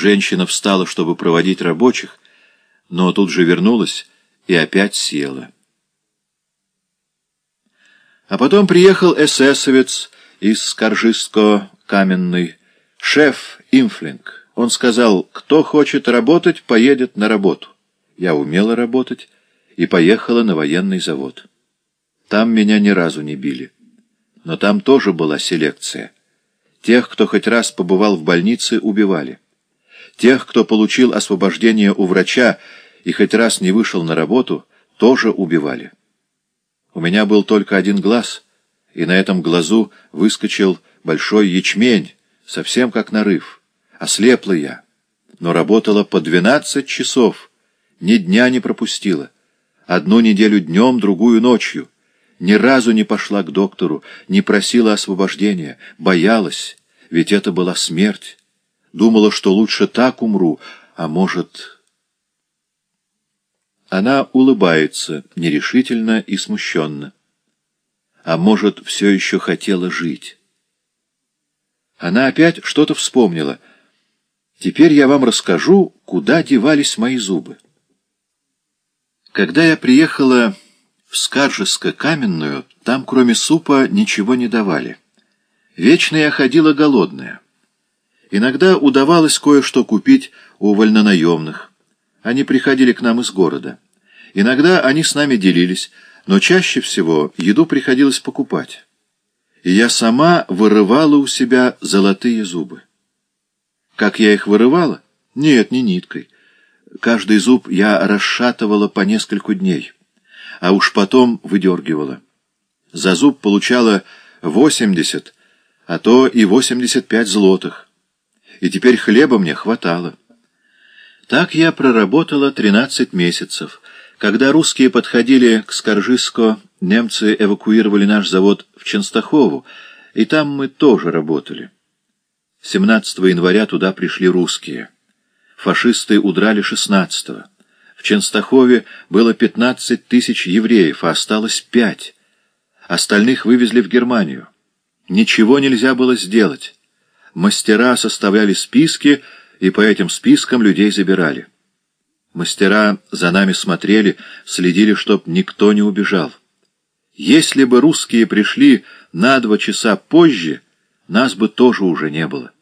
Женщина встала, чтобы проводить рабочих, но тут же вернулась и опять села. А потом приехал эсэсовец из Скоржиско-Каменной, шеф Имфлинг. Он сказал, кто хочет работать, поедет на работу. Я умела работать и поехала на военный завод. Там меня ни разу не били. Но там тоже была селекция. Тех, кто хоть раз побывал в больнице, убивали. Тех, кто получил освобождение у врача и хоть раз не вышел на работу, тоже убивали. У меня был только один глаз, и на этом глазу выскочил большой ячмень, совсем как нарыв. Ослепла я, но работала по двенадцать часов, ни дня не пропустила. Одну неделю днем, другую ночью. Ни разу не пошла к доктору, не просила освобождения, боялась, ведь это была смерть. Думала, что лучше так умру, а может... Она улыбается нерешительно и смущенно. А может, все еще хотела жить. Она опять что-то вспомнила. Теперь я вам расскажу, куда девались мои зубы. Когда я приехала в Скаржеско-Каменную, там кроме супа ничего не давали. Вечно я ходила голодная. Иногда удавалось кое-что купить у вольнонаемных. Они приходили к нам из города. Иногда они с нами делились, но чаще всего еду приходилось покупать. И я сама вырывала у себя золотые зубы. Как я их вырывала? Нет, не ниткой. Каждый зуб я расшатывала по нескольку дней, а уж потом выдергивала. За зуб получала 80, а то и 85 злотых. И теперь хлеба мне хватало. Так я проработала 13 месяцев. Когда русские подходили к Скоржиско, немцы эвакуировали наш завод в Ченстахову, и там мы тоже работали. 17 января туда пришли русские. Фашисты удрали 16-го. В Ченстахове было 15 тысяч евреев, а осталось пять. Остальных вывезли в Германию. Ничего нельзя было сделать. Мастера составляли списки, и по этим спискам людей забирали. Мастера за нами смотрели, следили, чтоб никто не убежал. Если бы русские пришли на два часа позже, нас бы тоже уже не было.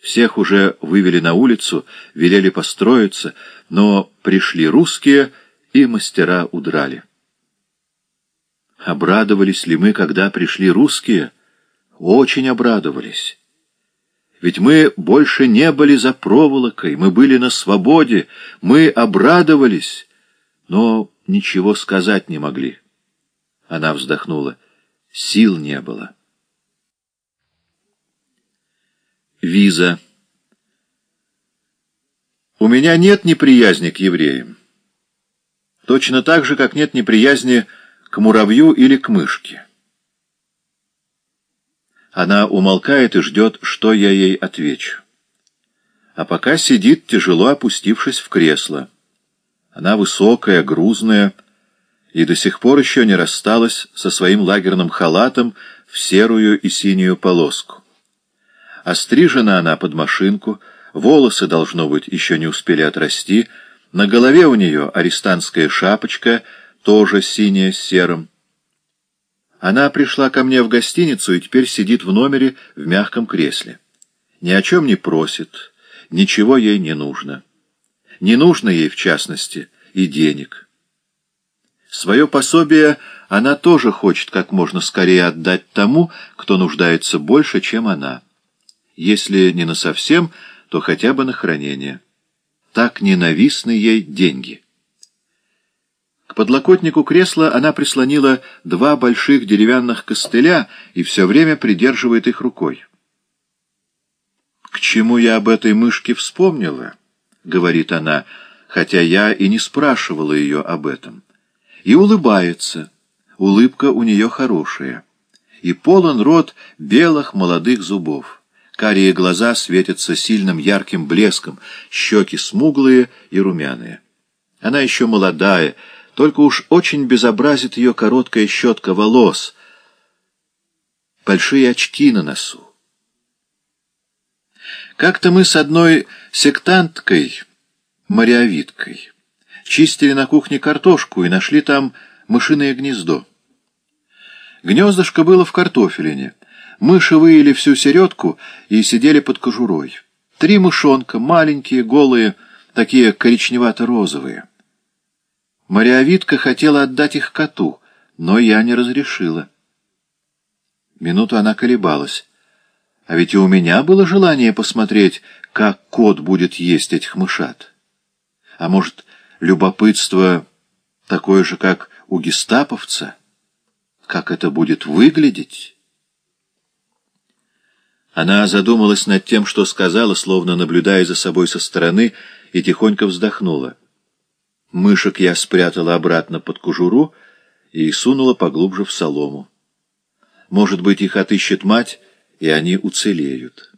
Всех уже вывели на улицу, велели построиться, но пришли русские, и мастера удрали. Обрадовались ли мы, когда пришли русские? Очень обрадовались. Ведь мы больше не были за проволокой, мы были на свободе, мы обрадовались, но ничего сказать не могли. Она вздохнула. Сил не было. Виза. У меня нет неприязни к евреям. Точно так же, как нет неприязни к муравью или к мышке. Она умолкает и ждет, что я ей отвечу. А пока сидит, тяжело опустившись в кресло. Она высокая, грузная, и до сих пор еще не рассталась со своим лагерным халатом в серую и синюю полоску. Острижена она под машинку, волосы, должно быть, еще не успели отрасти, на голове у нее арестантская шапочка, тоже синяя с серым. Она пришла ко мне в гостиницу и теперь сидит в номере в мягком кресле. Ни о чем не просит, ничего ей не нужно. Не нужно ей, в частности, и денег. Свое пособие она тоже хочет как можно скорее отдать тому, кто нуждается больше, чем она. Если не на совсем, то хотя бы на хранение. Так ненавистны ей деньги. К подлокотнику кресла она прислонила два больших деревянных костыля и все время придерживает их рукой. «К чему я об этой мышке вспомнила?» — говорит она, хотя я и не спрашивала ее об этом. И улыбается. Улыбка у нее хорошая. И полон рот белых молодых зубов. Карие глаза светятся сильным ярким блеском, щеки смуглые и румяные. Она еще молодая, только уж очень безобразит ее короткая щетка волос, большие очки на носу. Как-то мы с одной сектанткой, мариавиткой, чистили на кухне картошку и нашли там мышиное гнездо. Гнездышко было в картофелине. Мыши выели всю середку и сидели под кожурой. Три мышонка, маленькие, голые, такие коричневато-розовые. Мариавитка хотела отдать их коту, но я не разрешила. Минуту она колебалась. А ведь и у меня было желание посмотреть, как кот будет есть этих мышат. А может, любопытство такое же, как у гестаповца? Как это будет выглядеть? Она задумалась над тем, что сказала, словно наблюдая за собой со стороны, и тихонько вздохнула. Мышек я спрятала обратно под кожуру и сунула поглубже в солому. Может быть, их отыщет мать, и они уцелеют.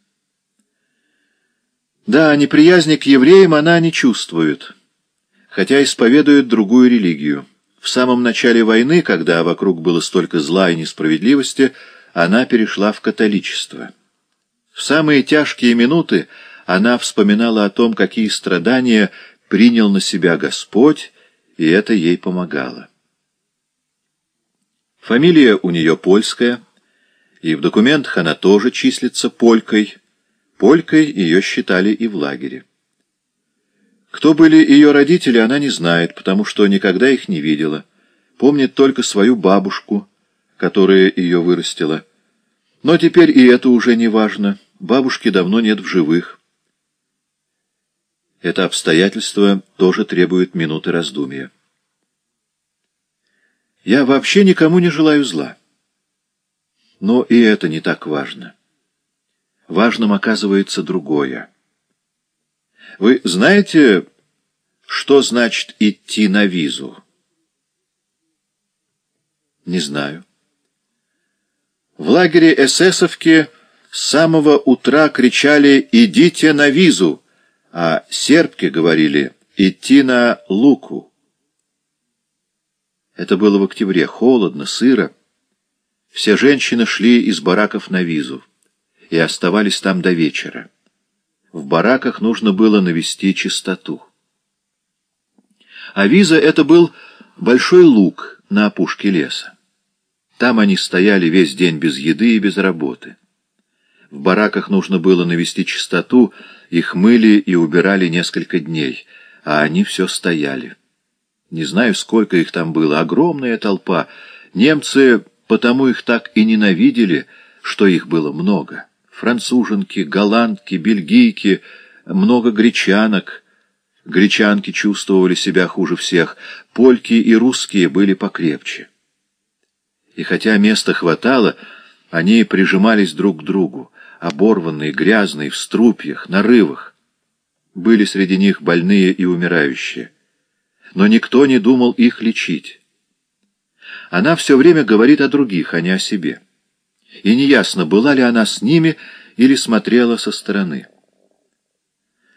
Да, неприязни к евреям она не чувствует, хотя исповедует другую религию. В самом начале войны, когда вокруг было столько зла и несправедливости, она перешла в католичество. В самые тяжкие минуты она вспоминала о том, какие страдания принял на себя Господь, и это ей помогало. Фамилия у нее польская, и в документах она тоже числится полькой. Полькой ее считали и в лагере. Кто были ее родители, она не знает, потому что никогда их не видела. Помнит только свою бабушку, которая ее вырастила. Но теперь и это уже не важно. Бабушки давно нет в живых. Это обстоятельство тоже требует минуты раздумья. Я вообще никому не желаю зла. Но и это не так важно. Важным оказывается другое. Вы знаете, что значит идти на визу? Не знаю. В лагере эсэсовки с самого утра кричали «Идите на визу!», а сербки говорили «Идти на луку». Это было в октябре, холодно, сыро. Все женщины шли из бараков на визу и оставались там до вечера. В бараках нужно было навести чистоту. А виза — это был большой луг на опушке леса. Там они стояли весь день без еды и без работы. В бараках нужно было навести чистоту, их мыли и убирали несколько дней, а они все стояли. Не знаю, сколько их там было, огромная толпа. Немцы потому их так и ненавидели, что их было много. Француженки, голландки, бельгийки, много гречанок. Гречанки чувствовали себя хуже всех, польки и русские были покрепче. И хотя места хватало, они прижимались друг к другу, оборванные, грязные, в струпьях, нарывах. Были среди них больные и умирающие. Но никто не думал их лечить. Она все время говорит о других, а не о себе. И неясно, была ли она с ними или смотрела со стороны.